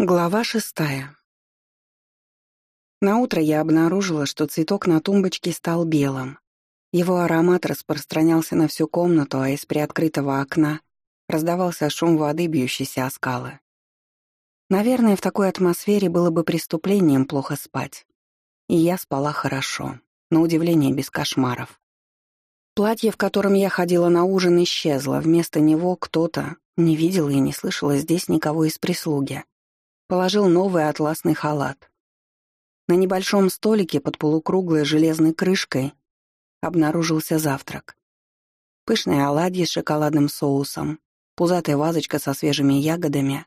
Глава шестая. Наутро я обнаружила, что цветок на тумбочке стал белым. Его аромат распространялся на всю комнату, а из приоткрытого окна раздавался шум воды, бьющейся о скалы. Наверное, в такой атмосфере было бы преступлением плохо спать. И я спала хорошо, на удивление без кошмаров. Платье, в котором я ходила на ужин, исчезло. Вместо него кто-то, не видела и не слышала здесь никого из прислуги, положил новый атласный халат. На небольшом столике под полукруглой железной крышкой обнаружился завтрак. Пышные оладьи с шоколадным соусом, пузатая вазочка со свежими ягодами,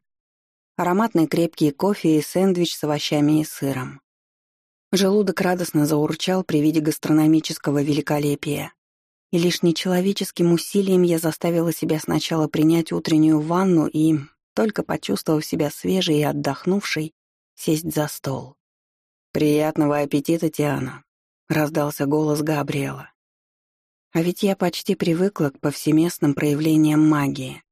ароматный крепкий кофе и сэндвич с овощами и сыром. Желудок радостно заурчал при виде гастрономического великолепия. И лишь нечеловеческим усилием я заставила себя сначала принять утреннюю ванну и, только почувствовав себя свежей и отдохнувшей, сесть за стол. «Приятного аппетита, Тиана», — раздался голос Габриэла. А ведь я почти привыкла к повсеместным проявлениям магии.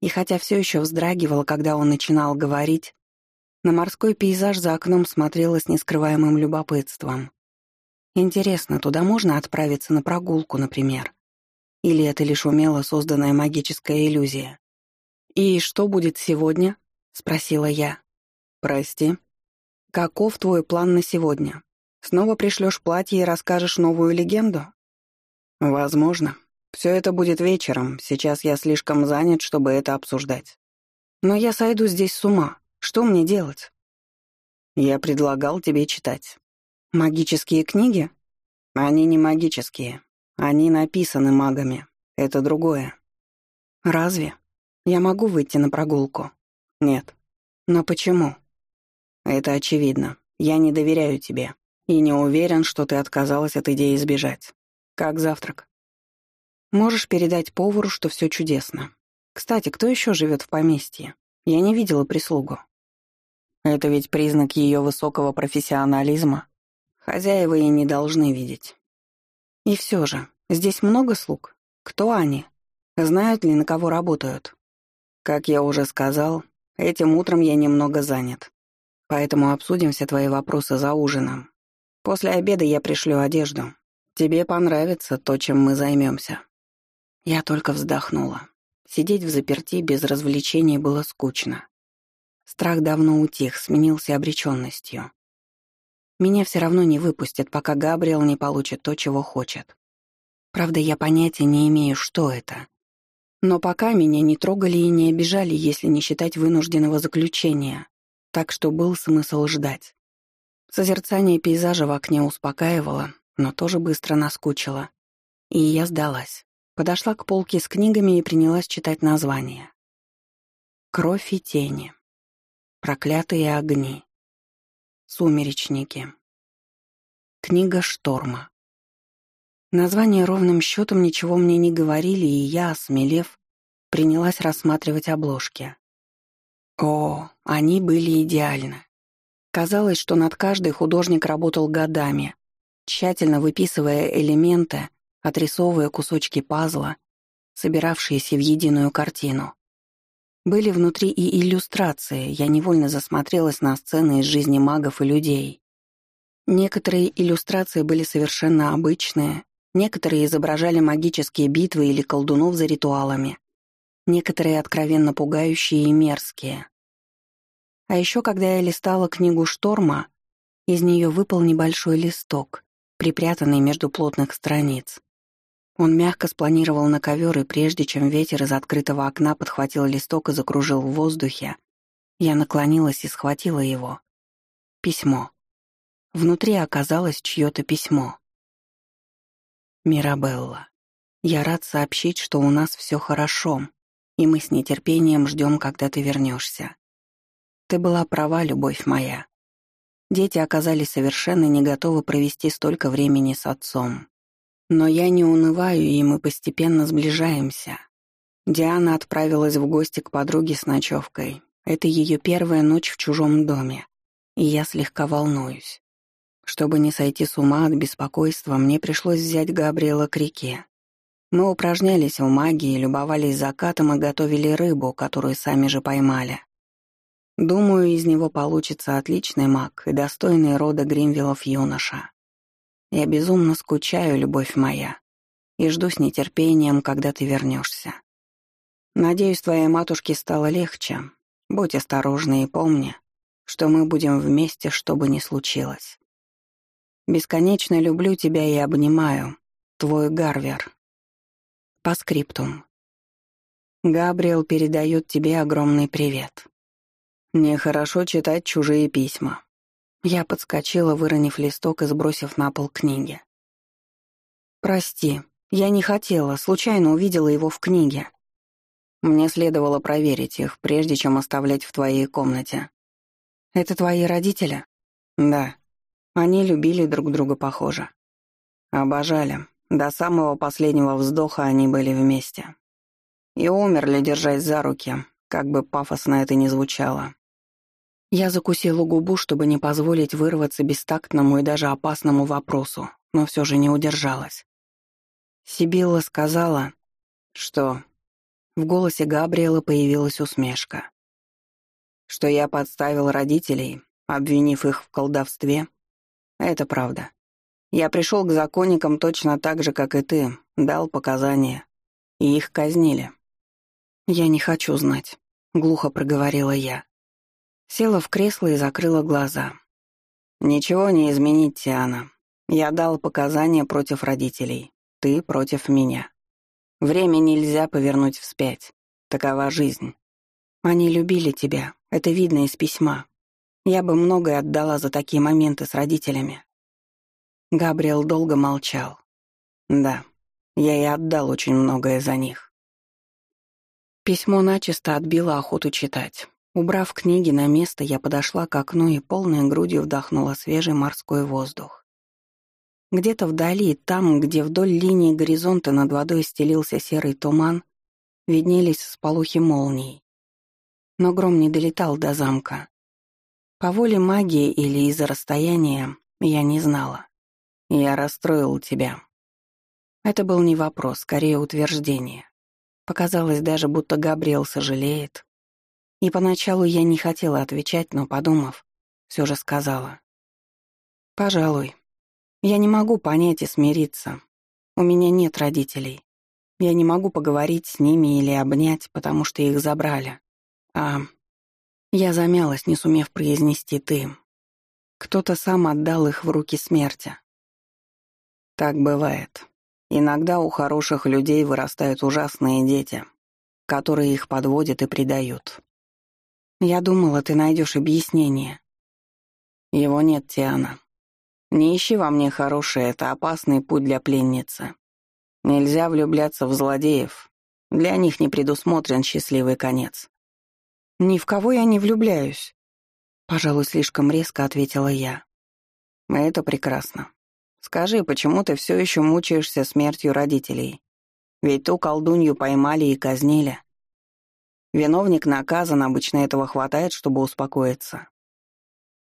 И хотя все еще вздрагивала, когда он начинал говорить, на морской пейзаж за окном смотрела с нескрываемым любопытством. Интересно, туда можно отправиться на прогулку, например? Или это лишь умело созданная магическая иллюзия? «И что будет сегодня?» — спросила я. «Прости. Каков твой план на сегодня? Снова пришлешь платье и расскажешь новую легенду?» «Возможно. Все это будет вечером. Сейчас я слишком занят, чтобы это обсуждать. Но я сойду здесь с ума. Что мне делать?» «Я предлагал тебе читать. Магические книги? Они не магические. Они написаны магами. Это другое». «Разве?» Я могу выйти на прогулку? Нет. Но почему? Это очевидно. Я не доверяю тебе. И не уверен, что ты отказалась от идеи сбежать. Как завтрак? Можешь передать повару, что все чудесно. Кстати, кто еще живет в поместье? Я не видела прислугу. Это ведь признак ее высокого профессионализма. Хозяева и не должны видеть. И все же, здесь много слуг. Кто они? Знают ли, на кого работают? Как я уже сказал, этим утром я немного занят. Поэтому обсудим все твои вопросы за ужином. После обеда я пришлю одежду. Тебе понравится то, чем мы займемся. Я только вздохнула. Сидеть в заперти без развлечений было скучно. Страх давно утих, сменился обреченностью. Меня все равно не выпустят, пока Габриэл не получит то, чего хочет. Правда, я понятия не имею, что это. Но пока меня не трогали и не обижали, если не считать вынужденного заключения, так что был смысл ждать. Созерцание пейзажа в окне успокаивало, но тоже быстро наскучило. И я сдалась. Подошла к полке с книгами и принялась читать названия. «Кровь и тени», «Проклятые огни», «Сумеречники», «Книга шторма», Названия ровным счетом ничего мне не говорили, и я, осмелев, принялась рассматривать обложки. О, они были идеальны. Казалось, что над каждой художник работал годами, тщательно выписывая элементы, отрисовывая кусочки пазла, собиравшиеся в единую картину. Были внутри и иллюстрации, я невольно засмотрелась на сцены из жизни магов и людей. Некоторые иллюстрации были совершенно обычные, Некоторые изображали магические битвы или колдунов за ритуалами. Некоторые откровенно пугающие и мерзкие. А еще, когда я листала книгу «Шторма», из нее выпал небольшой листок, припрятанный между плотных страниц. Он мягко спланировал на ковер, и прежде чем ветер из открытого окна подхватил листок и закружил в воздухе, я наклонилась и схватила его. Письмо. Внутри оказалось чье-то письмо. Мирабелла, я рад сообщить, что у нас все хорошо, и мы с нетерпением ждем, когда ты вернешься. Ты была права, любовь моя. Дети оказались совершенно не готовы провести столько времени с отцом. Но я не унываю, и мы постепенно сближаемся. Диана отправилась в гости к подруге с ночевкой. Это ее первая ночь в чужом доме, и я слегка волнуюсь. Чтобы не сойти с ума от беспокойства, мне пришлось взять Габриэла к реке. Мы упражнялись в магии, любовались закатом и готовили рыбу, которую сами же поймали. Думаю, из него получится отличный маг и достойный рода Гримвиллов юноша. Я безумно скучаю, любовь моя, и жду с нетерпением, когда ты вернешься. Надеюсь, твоей матушке стало легче. Будь осторожна и помни, что мы будем вместе, что бы ни случилось. Бесконечно люблю тебя и обнимаю. Твой Гарвер. По скриптум. Габриэл передает тебе огромный привет. Нехорошо читать чужие письма. Я подскочила, выронив листок и сбросив на пол книги. «Прости, я не хотела, случайно увидела его в книге. Мне следовало проверить их, прежде чем оставлять в твоей комнате. Это твои родители?» «Да. Они любили друг друга, похоже. Обожали. До самого последнего вздоха они были вместе. И умерли, держась за руки, как бы пафосно это ни звучало. Я закусила губу, чтобы не позволить вырваться бестактному и даже опасному вопросу, но все же не удержалась. Сибилла сказала, что... В голосе Габриэла появилась усмешка. Что я подставил родителей, обвинив их в колдовстве. Это правда. Я пришел к законникам точно так же, как и ты, дал показания, и их казнили. «Я не хочу знать», — глухо проговорила я. Села в кресло и закрыла глаза. «Ничего не изменить, Тиана. Я дал показания против родителей. Ты против меня. Время нельзя повернуть вспять. Такова жизнь. Они любили тебя, это видно из письма. Я бы многое отдала за такие моменты с родителями». Габриэл долго молчал. «Да, я и отдал очень многое за них». Письмо начисто отбило охоту читать. Убрав книги на место, я подошла к окну и полной грудью вдохнула свежий морской воздух. Где-то вдали, там, где вдоль линии горизонта над водой стелился серый туман, виднелись сполохи молний. Но гром не долетал до замка. По воле магии или из-за расстояния я не знала. Я расстроил тебя. Это был не вопрос, скорее утверждение. Показалось даже, будто Габриэл сожалеет, и поначалу я не хотела отвечать, но, подумав, все же сказала. «Пожалуй. Я не могу понять и смириться. У меня нет родителей. Я не могу поговорить с ними или обнять, потому что их забрали. А я замялась, не сумев произнести «ты». Кто-то сам отдал их в руки смерти. Так бывает. Иногда у хороших людей вырастают ужасные дети, которые их подводят и предают. Я думала, ты найдешь объяснение. Его нет, Тиана. Не ищи во мне хорошее, это опасный путь для пленницы. Нельзя влюбляться в злодеев. Для них не предусмотрен счастливый конец. Ни в кого я не влюбляюсь. Пожалуй, слишком резко ответила я. Это прекрасно. Скажи, почему ты все еще мучаешься смертью родителей? Ведь ту колдунью поймали и казнили. Виновник наказан, обычно этого хватает, чтобы успокоиться.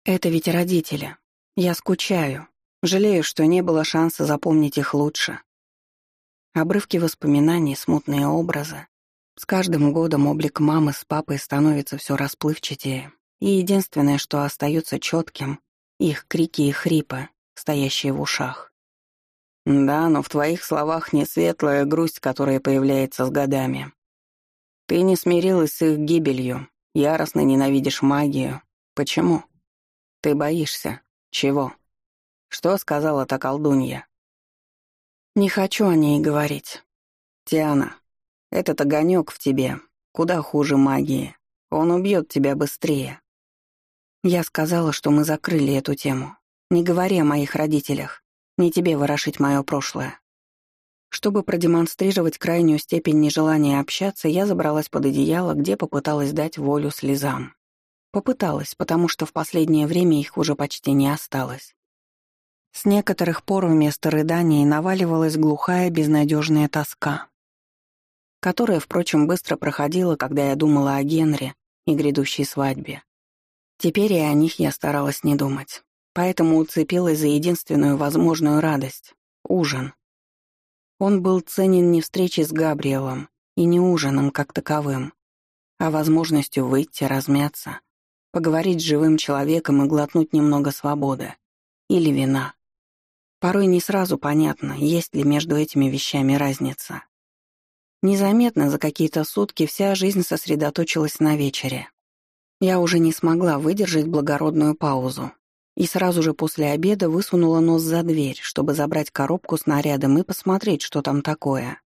Это ведь родители. Я скучаю. Жалею, что не было шанса запомнить их лучше. Обрывки воспоминаний, смутные образы. С каждым годом облик мамы с папой становится все расплывчатее, и единственное, что остается четким — их крики и хрипы, стоящие в ушах. Да, но в твоих словах не светлая грусть, которая появляется с годами, ты не смирилась с их гибелью, яростно ненавидишь магию. Почему? Ты боишься. Чего? Что сказала та колдунья? Не хочу о ней говорить. Тиана, этот огонек в тебе куда хуже магии. Он убьет тебя быстрее. Я сказала, что мы закрыли эту тему. Не говори о моих родителях. Не тебе ворошить мое прошлое. Чтобы продемонстрировать крайнюю степень нежелания общаться, я забралась под одеяло, где попыталась дать волю слезам. Попыталась, потому что в последнее время их уже почти не осталось. С некоторых пор вместо рыданий наваливалась глухая безнадежная тоска, которая, впрочем, быстро проходила, когда я думала о Генри и грядущей свадьбе. Теперь и о них я старалась не думать, поэтому уцепилась за единственную возможную радость — ужин. Он был ценен не встречей с Габриэлом и не ужином как таковым, а возможностью выйти, размяться, Поговорить с живым человеком и глотнуть немного свободы. Или вина. Порой не сразу понятно, есть ли между этими вещами разница. Незаметно за какие-то сутки вся жизнь сосредоточилась на вечере. Я уже не смогла выдержать благородную паузу. И сразу же после обеда высунула нос за дверь, чтобы забрать коробку с нарядом и посмотреть, что там такое.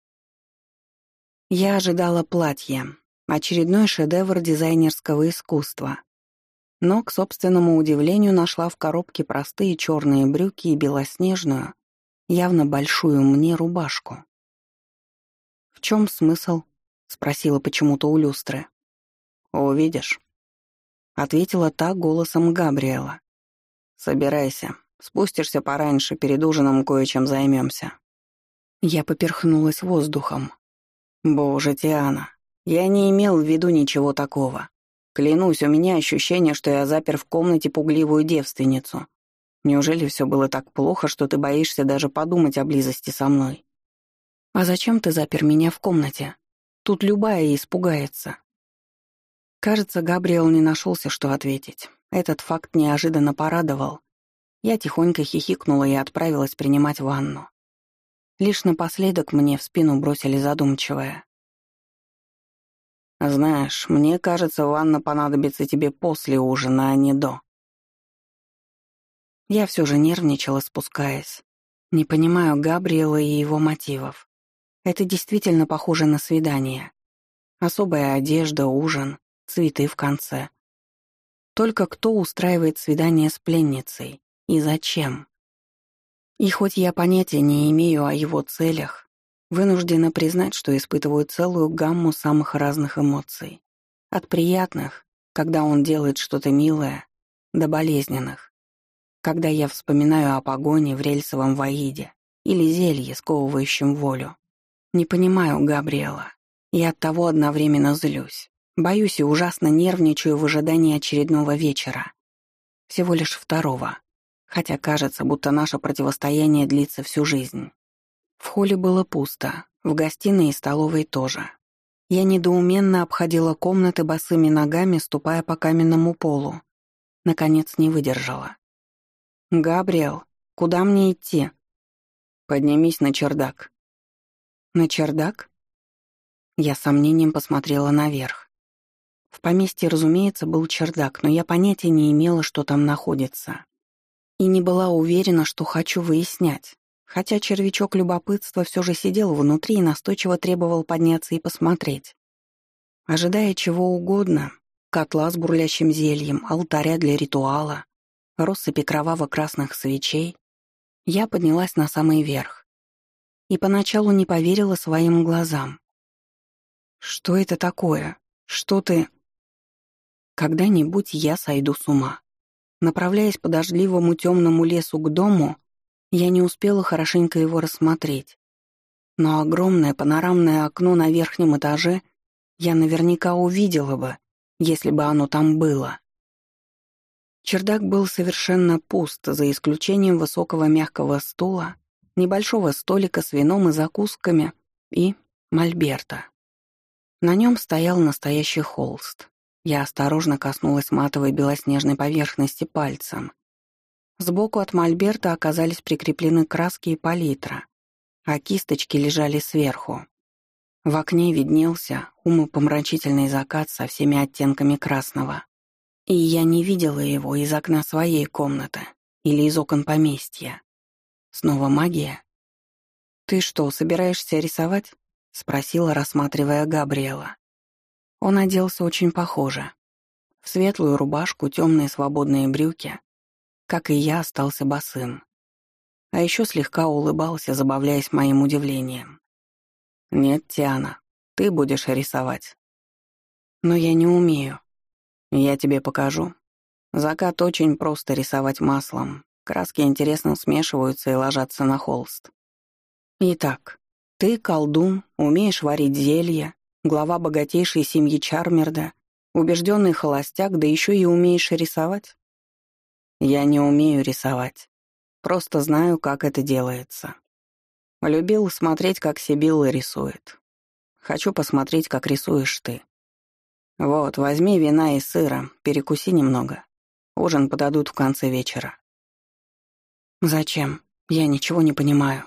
Я ожидала платья, очередной шедевр дизайнерского искусства. Но, к собственному удивлению, нашла в коробке простые черные брюки и белоснежную, явно большую мне рубашку. «В чем смысл?» — спросила почему-то у люстры. «Увидишь», — ответила та голосом Габриэла. «Собирайся, спустишься пораньше, перед ужином кое-чем займемся». Я поперхнулась воздухом. «Боже, Тиана, я не имел в виду ничего такого. Клянусь, у меня ощущение, что я запер в комнате пугливую девственницу. Неужели все было так плохо, что ты боишься даже подумать о близости со мной? А зачем ты запер меня в комнате? Тут любая испугается. Кажется, Габриэл не нашелся, что ответить. Этот факт неожиданно порадовал. Я тихонько хихикнула и отправилась принимать ванну. Лишь напоследок мне в спину бросили задумчивое. «Знаешь, мне кажется, ванна понадобится тебе после ужина, а не до». Я все же нервничала, спускаясь. Не понимаю Габриэла и его мотивов. Это действительно похоже на свидание. Особая одежда, ужин, цветы в конце. Только кто устраивает свидание с пленницей? И зачем? И хоть я понятия не имею о его целях, Вынуждена признать, что испытываю целую гамму самых разных эмоций. От приятных, когда он делает что-то милое, до болезненных. Когда я вспоминаю о погоне в рельсовом воиде или зелье, сковывающем волю. Не понимаю Габриэла. И от того одновременно злюсь. Боюсь и ужасно нервничаю в ожидании очередного вечера. Всего лишь второго. Хотя кажется, будто наше противостояние длится всю жизнь. В холле было пусто, в гостиной и столовой тоже. Я недоуменно обходила комнаты босыми ногами, ступая по каменному полу. Наконец не выдержала. «Габриэл, куда мне идти?» «Поднимись на чердак». «На чердак?» Я с сомнением посмотрела наверх. В поместье, разумеется, был чердак, но я понятия не имела, что там находится. И не была уверена, что хочу выяснять хотя червячок любопытства все же сидел внутри и настойчиво требовал подняться и посмотреть. Ожидая чего угодно, котла с бурлящим зельем, алтаря для ритуала, россыпи кроваво-красных свечей, я поднялась на самый верх. И поначалу не поверила своим глазам. «Что это такое? Что ты...» Когда-нибудь я сойду с ума. Направляясь по дождливому темному лесу к дому, я не успела хорошенько его рассмотреть. Но огромное панорамное окно на верхнем этаже я наверняка увидела бы, если бы оно там было. Чердак был совершенно пуст, за исключением высокого мягкого стула, небольшого столика с вином и закусками и мольберта. На нем стоял настоящий холст. Я осторожно коснулась матовой белоснежной поверхности пальцем. Сбоку от мольберта оказались прикреплены краски и палитра, а кисточки лежали сверху. В окне виднелся умопомрачительный закат со всеми оттенками красного. И я не видела его из окна своей комнаты или из окон поместья. Снова магия? «Ты что, собираешься рисовать?» — спросила, рассматривая Габриэла. Он оделся очень похоже. В светлую рубашку, темные свободные брюки, как и я, остался босым. А еще слегка улыбался, забавляясь моим удивлением. «Нет, Тиана, ты будешь рисовать». «Но я не умею». «Я тебе покажу. Закат очень просто рисовать маслом. Краски интересно смешиваются и ложатся на холст. Итак, ты колдун, умеешь варить зелья, глава богатейшей семьи Чармерда, убежденный холостяк, да еще и умеешь рисовать? Я не умею рисовать. Просто знаю, как это делается. Любил смотреть, как Сибилла рисует. Хочу посмотреть, как рисуешь ты. «Вот, возьми вина и сыра, перекуси немного. Ужин подадут в конце вечера». «Зачем? Я ничего не понимаю».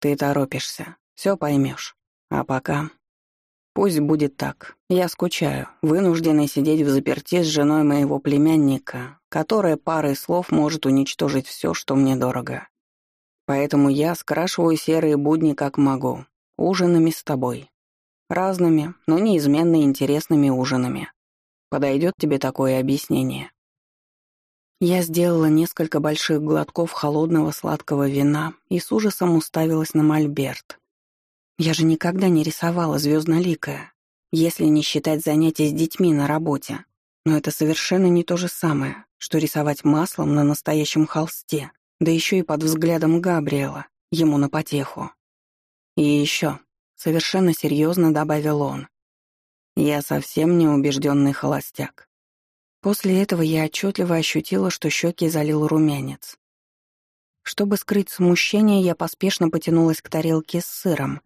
«Ты торопишься, все поймешь. А пока...» «Пусть будет так. Я скучаю, вынужденный сидеть в заперти с женой моего племянника, которая парой слов может уничтожить все, что мне дорого. Поэтому я скрашиваю серые будни как могу, ужинами с тобой. Разными, но неизменно интересными ужинами. Подойдет тебе такое объяснение?» Я сделала несколько больших глотков холодного сладкого вина и с ужасом уставилась на мольберт. Я же никогда не рисовала звездноликое, если не считать занятий с детьми на работе. Но это совершенно не то же самое, что рисовать маслом на настоящем холсте, да еще и под взглядом Габриэла, ему на потеху. И еще, совершенно серьезно добавил он, я совсем не убежденный холостяк. После этого я отчетливо ощутила, что щеки залил румянец. Чтобы скрыть смущение, я поспешно потянулась к тарелке с сыром.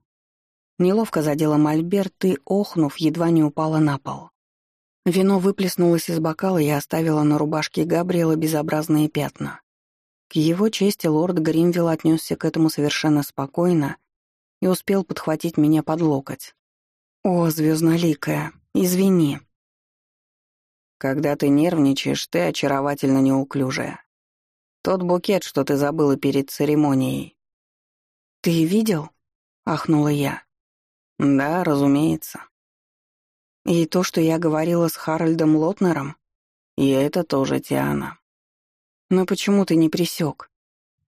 Неловко задела мольберт и, охнув, едва не упала на пол. Вино выплеснулось из бокала и оставило на рубашке Габриэла безобразные пятна. К его чести лорд Гримвилл отнесся к этому совершенно спокойно и успел подхватить меня под локоть. «О, звездноликая, извини», когда ты нервничаешь, ты очаровательно неуклюжая. Тот букет, что ты забыла перед церемонией. Ты видел? ахнула я. Да, разумеется. И то, что я говорила с Харальдом Лотнером, и это тоже Тиана. Но почему ты не присек?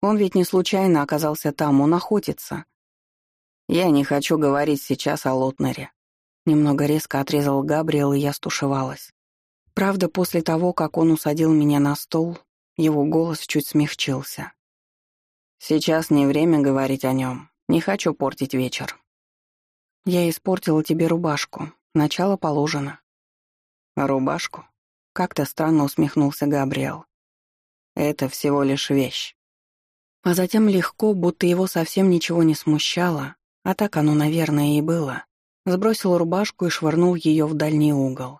Он ведь не случайно оказался там, он охотится. Я не хочу говорить сейчас о Лотнере. Немного резко отрезал Габриэл, и я стушевалась. Правда, после того, как он усадил меня на стол, его голос чуть смягчился. «Сейчас не время говорить о нем. Не хочу портить вечер». «Я испортила тебе рубашку. Начало положено». «Рубашку?» — как-то странно усмехнулся Габриэл. «Это всего лишь вещь». А затем легко, будто его совсем ничего не смущало, а так оно, наверное, и было, сбросил рубашку и швырнул ее в дальний угол.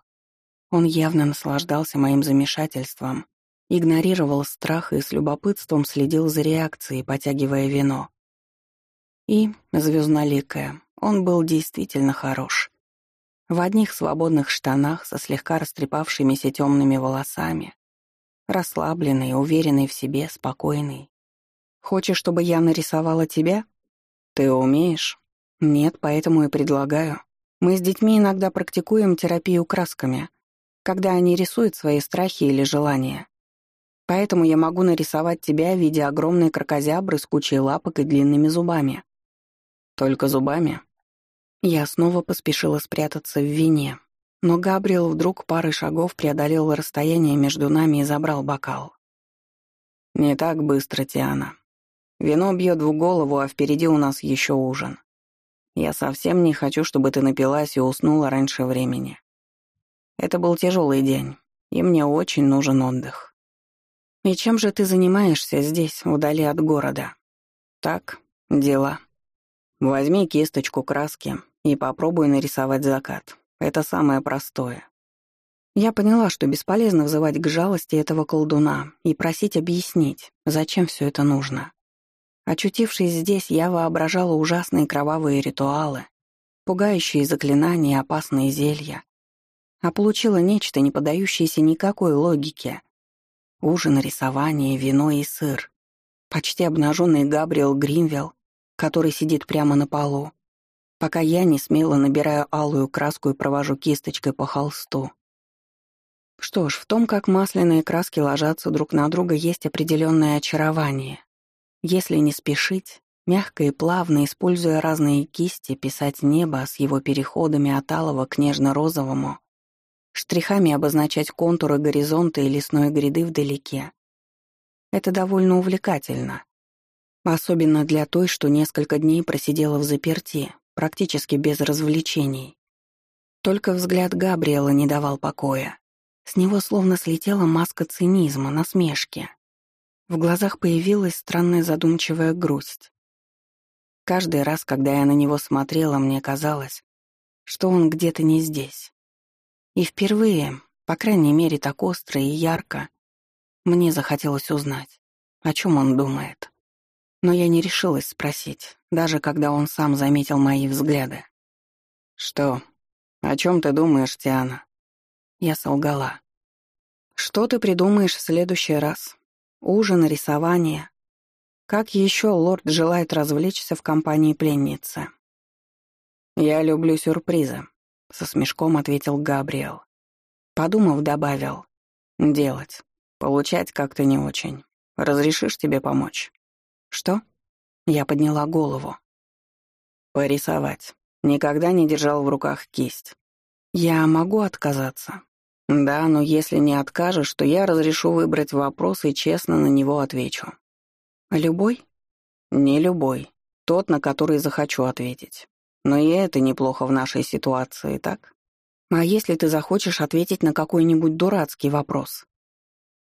Он явно наслаждался моим замешательством, игнорировал страх и с любопытством следил за реакцией, потягивая вино. И, звездноликая, он был действительно хорош. В одних свободных штанах со слегка растрепавшимися темными волосами, расслабленный, уверенный в себе, спокойный. «Хочешь, чтобы я нарисовала тебя?» «Ты умеешь?» «Нет, поэтому и предлагаю. Мы с детьми иногда практикуем терапию красками когда они рисуют свои страхи или желания. Поэтому я могу нарисовать тебя в виде огромной крокозябры с кучей лапок и длинными зубами. Только зубами? Я снова поспешила спрятаться в вине, но Габриэл вдруг парой шагов преодолел расстояние между нами и забрал бокал. «Не так быстро, Тиана. Вино бьет в голову, а впереди у нас еще ужин. Я совсем не хочу, чтобы ты напилась и уснула раньше времени. Это был тяжелый день, и мне очень нужен отдых. И чем же ты занимаешься здесь, вдали от города? Так, дела. Возьми кисточку краски и попробуй нарисовать закат. Это самое простое. Я поняла, что бесполезно взывать к жалости этого колдуна и просить объяснить, зачем все это нужно. Очутившись здесь, я воображала ужасные кровавые ритуалы, пугающие заклинания, опасные зелья, а получила нечто, не поддающееся никакой логике. Ужин, рисование, вино и сыр. Почти обнаженный Габриэл Гринвелл, который сидит прямо на полу, пока я не смело набираю алую краску и провожу кисточкой по холсту. Что ж, в том, как масляные краски ложатся друг на друга, есть определенное очарование. Если не спешить, мягко и плавно, используя разные кисти, писать небо с его переходами от алого к нежно-розовому, штрихами обозначать контуры горизонта и лесной гряды вдалеке. Это довольно увлекательно. Особенно для той, что несколько дней просидела в заперти, практически без развлечений. Только взгляд Габриэла не давал покоя. С него словно слетела маска цинизма, насмешки. В глазах появилась странная задумчивая грусть. Каждый раз, когда я на него смотрела, мне казалось, что он где-то не здесь. И впервые, по крайней мере так остро и ярко, мне захотелось узнать, о чем он думает. Но я не решилась спросить, даже когда он сам заметил мои взгляды. «Что? О чем ты думаешь, Тиана?» Я солгала. «Что ты придумаешь в следующий раз? Ужин, рисование? Как еще лорд желает развлечься в компании пленницы?» «Я люблю сюрпризы», — со смешком ответил Габриэл. Подумав, добавил. «Делать. Получать как-то не очень. Разрешишь тебе помочь?» «Что?» Я подняла голову. «Порисовать. Никогда не держал в руках кисть. Я могу отказаться?» «Да, но если не откажешь, то я разрешу выбрать вопрос и честно на него отвечу». «Любой?» «Не любой. Тот, на который захочу ответить. Но и это неплохо в нашей ситуации, так? А если ты захочешь ответить на какой-нибудь дурацкий вопрос?»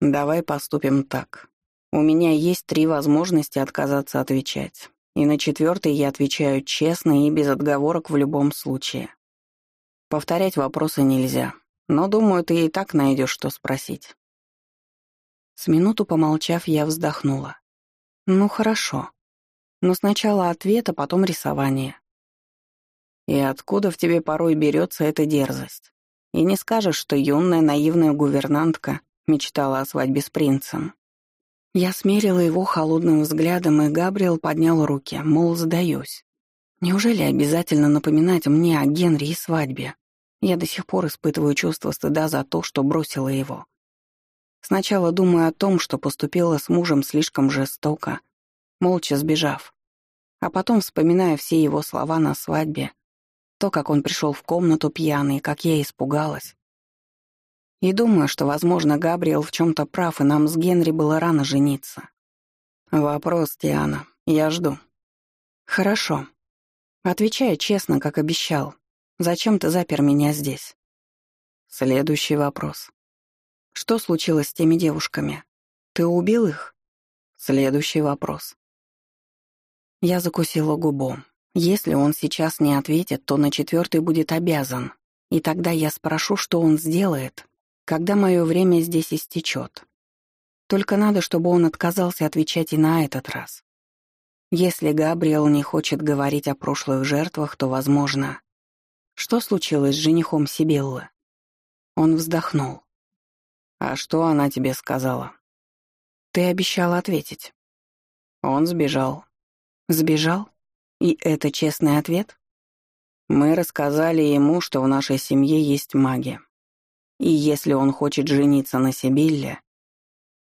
«Давай поступим так. У меня есть три возможности отказаться отвечать, и на четвертой я отвечаю честно и без отговорок в любом случае. Повторять вопросы нельзя, но, думаю, ты и так найдешь, что спросить». С минуту помолчав, я вздохнула. «Ну, хорошо. Но сначала ответ, а потом рисование. И откуда в тебе порой берется эта дерзость? И не скажешь, что юная наивная гувернантка мечтала о свадьбе с принцем. Я смерила его холодным взглядом, и Габриэл поднял руки, мол, сдаюсь. Неужели обязательно напоминать мне о Генри и свадьбе? Я до сих пор испытываю чувство стыда за то, что бросила его. Сначала думаю о том, что поступила с мужем слишком жестоко, молча сбежав. А потом вспоминаю все его слова на свадьбе то, как он пришел в комнату пьяный, как я испугалась. И думаю, что, возможно, Габриэл в чем-то прав, и нам с Генри было рано жениться. Вопрос, Диана. Я жду. Хорошо. Отвечаю честно, как обещал. Зачем ты запер меня здесь? Следующий вопрос. Что случилось с теми девушками? Ты убил их? Следующий вопрос. Я закусила губу. Если он сейчас не ответит, то на четвертый будет обязан. И тогда я спрошу, что он сделает, когда мое время здесь истечет. Только надо, чтобы он отказался отвечать и на этот раз. Если Габриэл не хочет говорить о прошлых жертвах, то, возможно... Что случилось с женихом Сибиллы? Он вздохнул. «А что она тебе сказала?» «Ты обещал ответить». Он сбежал. «Сбежал?» И это честный ответ? Мы рассказали ему, что в нашей семье есть маги. И если он хочет жениться на Сибилле,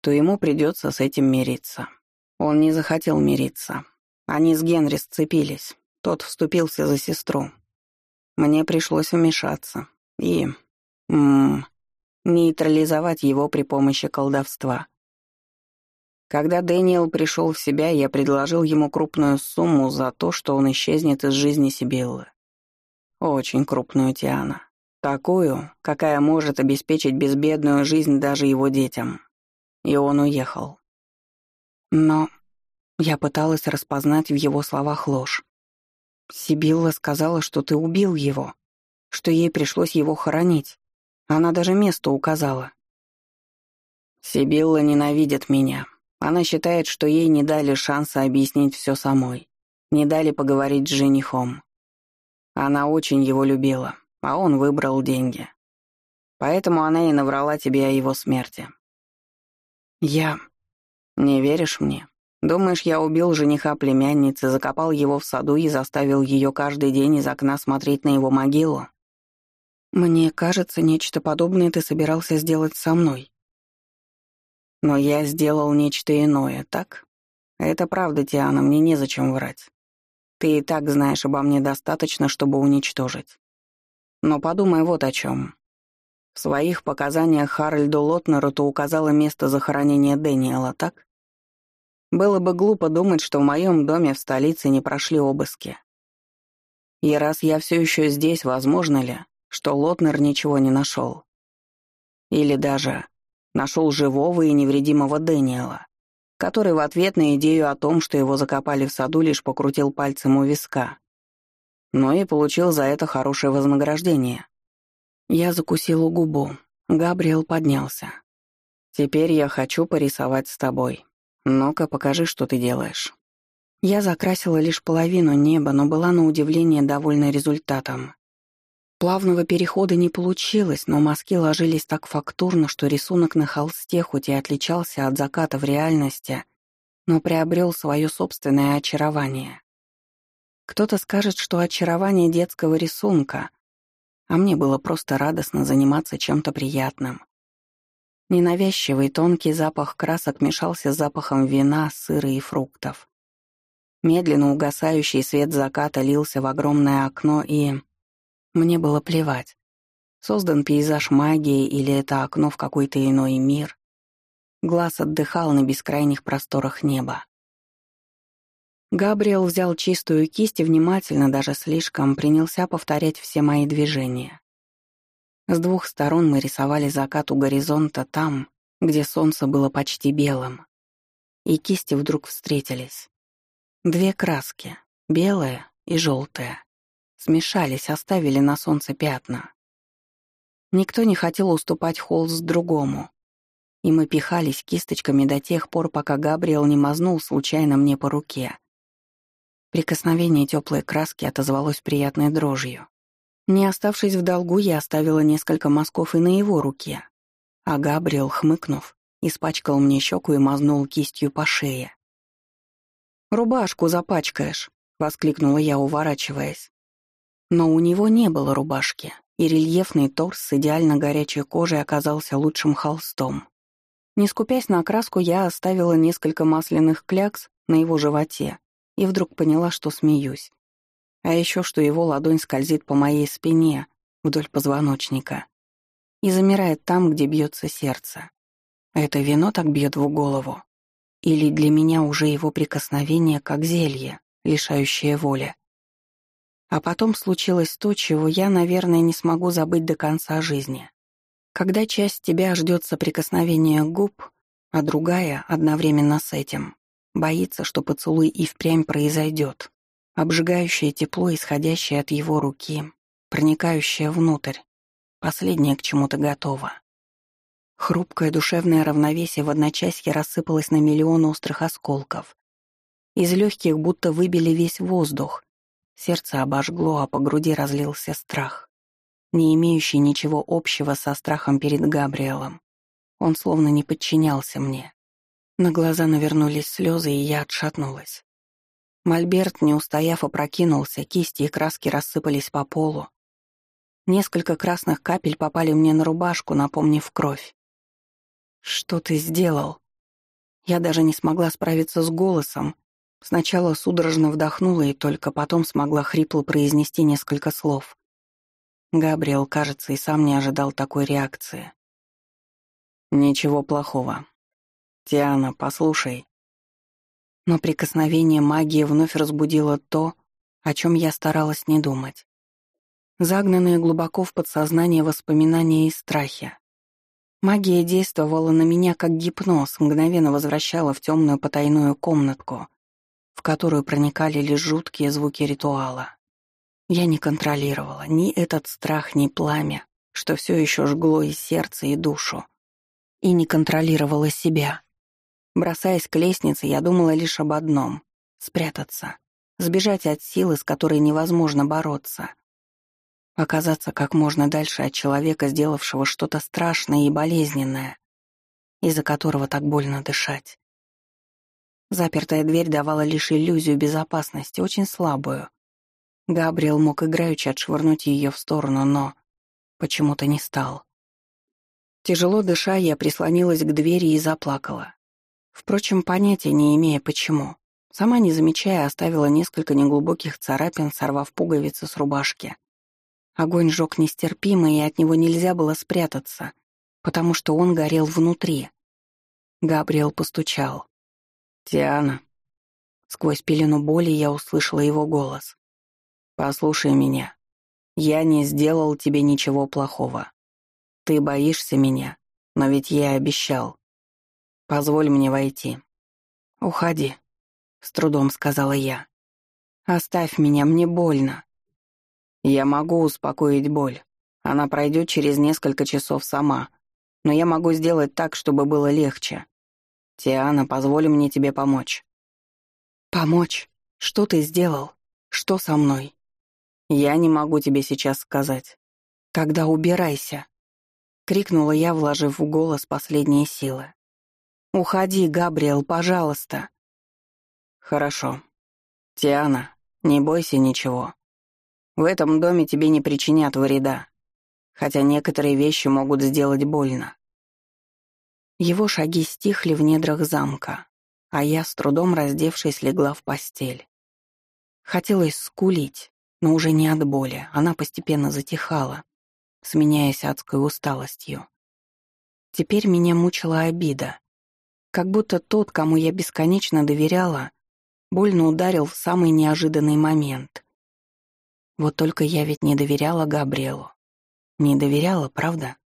то ему придется с этим мириться. Он не захотел мириться. Они с Генри сцепились. Тот вступился за сестру. Мне пришлось вмешаться и... М -м, нейтрализовать его при помощи колдовства. Когда Дэниел пришел в себя, я предложил ему крупную сумму за то, что он исчезнет из жизни Сибиллы. Очень крупную, Тиана. Такую, какая может обеспечить безбедную жизнь даже его детям. И он уехал. Но я пыталась распознать в его словах ложь. Сибилла сказала, что ты убил его, что ей пришлось его хоронить. Она даже место указала. Сибилла ненавидит меня, она считает, что ей не дали шанса объяснить все самой, не дали поговорить с женихом. Она очень его любила, а он выбрал деньги. Поэтому она и наврала тебе о его смерти. Я... Не веришь мне? Думаешь, я убил жениха племянницы, закопал его в саду и заставил ее каждый день из окна смотреть на его могилу? Мне кажется, нечто подобное ты собирался сделать со мной. Но я сделал нечто иное, так? Это правда, Тиана, мне незачем врать. Ты и так знаешь обо мне достаточно, чтобы уничтожить. Но подумай вот о чем. В своих показаниях Харальду Лотнеру ты указала место захоронения Дэниела, так? Было бы глупо думать, что в моем доме в столице не прошли обыски. И раз я все еще здесь, возможно ли, что Лотнер ничего не нашел? Или даже Нашел живого и невредимого Дэниела, который в ответ на идею о том, что его закопали в саду, лишь покрутил пальцем у виска. Но и получил за это хорошее вознаграждение. Я закусила губу. Габриэл поднялся. «Теперь я хочу порисовать с тобой. Ну-ка, покажи, что ты делаешь». Я закрасила лишь половину неба, но была на удивление довольна результатом. Плавного перехода не получилось, но мазки ложились так фактурно, что рисунок на холсте хоть и отличался от заката в реальности, но приобрел свое собственное очарование. Кто-то скажет, что очарование детского рисунка, а мне было просто радостно заниматься чем-то приятным. Ненавязчивый тонкий запах красок мешался с запахом вина, сыра и фруктов. Медленно угасающий свет заката лился в огромное окно, и... Мне было плевать. Создан пейзаж магии или это окно в какой-то иной мир. Глаз отдыхал на бескрайних просторах неба. Габриэл взял чистую кисть и внимательно, даже слишком, принялся повторять все мои движения. С двух сторон мы рисовали закат у горизонта там, где солнце было почти белым. И кисти вдруг встретились. Две краски, белая и желтая, смешались, оставили на солнце пятна. Никто не хотел уступать холст другому, и мы пихались кисточками до тех пор, пока Габриэл не мазнул случайно мне по руке. Прикосновение теплой краски отозвалось приятной дрожью. Не оставшись в долгу, я оставила несколько мазков и на его руке. А Габриэл, хмыкнув, испачкал мне щеку и мазнул кистью по шее. «Рубашку запачкаешь», — воскликнула я, уворачиваясь. Но у него не было рубашки, и рельефный торс с идеально горячей кожей оказался лучшим холстом. Не скупясь на окраску, я оставила несколько масляных клякс на его животе и вдруг поняла, что смеюсь. А еще, что его ладонь скользит по моей спине вдоль позвоночника и замирает там, где бьется сердце. Это вино так бьет в голову. Или для меня уже его прикосновение как зелье, лишающее воли. А потом случилось то, чего я, наверное, не смогу забыть до конца жизни. Когда часть тебя ждет соприкосновения губ, а другая, одновременно с этим, Боится, что поцелуй и впрямь произойдет. Обжигающее тепло, исходящее от его руки, проникающее внутрь. Последнее к чему-то готово. Хрупкое душевное равновесие в одночасье рассыпалось на миллион острых осколков. Из легких будто выбили весь воздух. Сердце обожгло, а по груди разлился страх, не имеющий ничего общего со страхом перед Габриэлом. Он словно не подчинялся мне. На глаза навернулись слезы, и я отшатнулась. Мольберт, не устояв, опрокинулся, кисти и краски рассыпались по полу. Несколько красных капель попали мне на рубашку, напомнив кровь. «Что ты сделал?» Я даже не смогла справиться с голосом. Сначала судорожно вдохнула и только потом смогла хрипло произнести несколько слов. Габриэл, кажется, и сам не ожидал такой реакции. «Ничего плохого. «Тиана, послушай». Но прикосновение магии вновь разбудило то, о чем я старалась не думать. Загнанные глубоко в подсознание воспоминания и страхи. Магия действовала на меня как гипноз, мгновенно возвращала в темную потайную комнатку, в которую проникали лишь жуткие звуки ритуала. Я не контролировала ни этот страх, ни пламя, что все еще жгло и сердце, и душу, и не контролировала себя. Бросаясь к лестнице, я думала лишь об одном — спрятаться, сбежать от силы, с которой невозможно бороться. Оказаться как можно дальше от человека, сделавшего что-то страшное и болезненное, из-за которого так больно дышать. Запертая дверь давала лишь иллюзию безопасности, очень слабую. Габриэл мог играючи отшвырнуть ее в сторону, но почему-то не стал. Тяжело дыша, я прислонилась к двери и заплакала. Впрочем, понятия не имея почему. Сама не замечая, оставила несколько неглубоких царапин, сорвав пуговицы с рубашки. Огонь жёг нестерпимо, и от него нельзя было спрятаться, потому что он горел внутри. Габриэл постучал. «Тиана». Сквозь пелену боли я услышала его голос. «Послушай меня. Я не сделал тебе ничего плохого. Ты боишься меня, но ведь я обещал. Позволь мне войти». «Уходи», — с трудом сказала я. «Оставь меня, мне больно». «Я могу успокоить боль, Она пройдет через несколько часов сама, но я могу сделать так, чтобы было легче. Тиана, позволь мне тебе помочь». «Помочь? Что ты сделал? Что со мной?» «Я не могу тебе сейчас сказать». «Тогда убирайся», — крикнула я, вложив в голос последние силы. «Уходи, Габриэл, пожалуйста». «Хорошо. Тиана, не бойся ничего. В этом доме тебе не причинят вреда, хотя некоторые вещи могут сделать больно. Его шаги стихли в недрах замка, а я, с трудом раздевшись, легла в постель. Хотелось скулить, но уже не от боли, она постепенно затихала, сменяясь адской усталостью. Теперь меня мучила обида. Как будто тот, кому я бесконечно доверяла, больно ударил в самый неожиданный момент. Вот только я ведь не доверяла Габриэлу. Не доверяла, правда?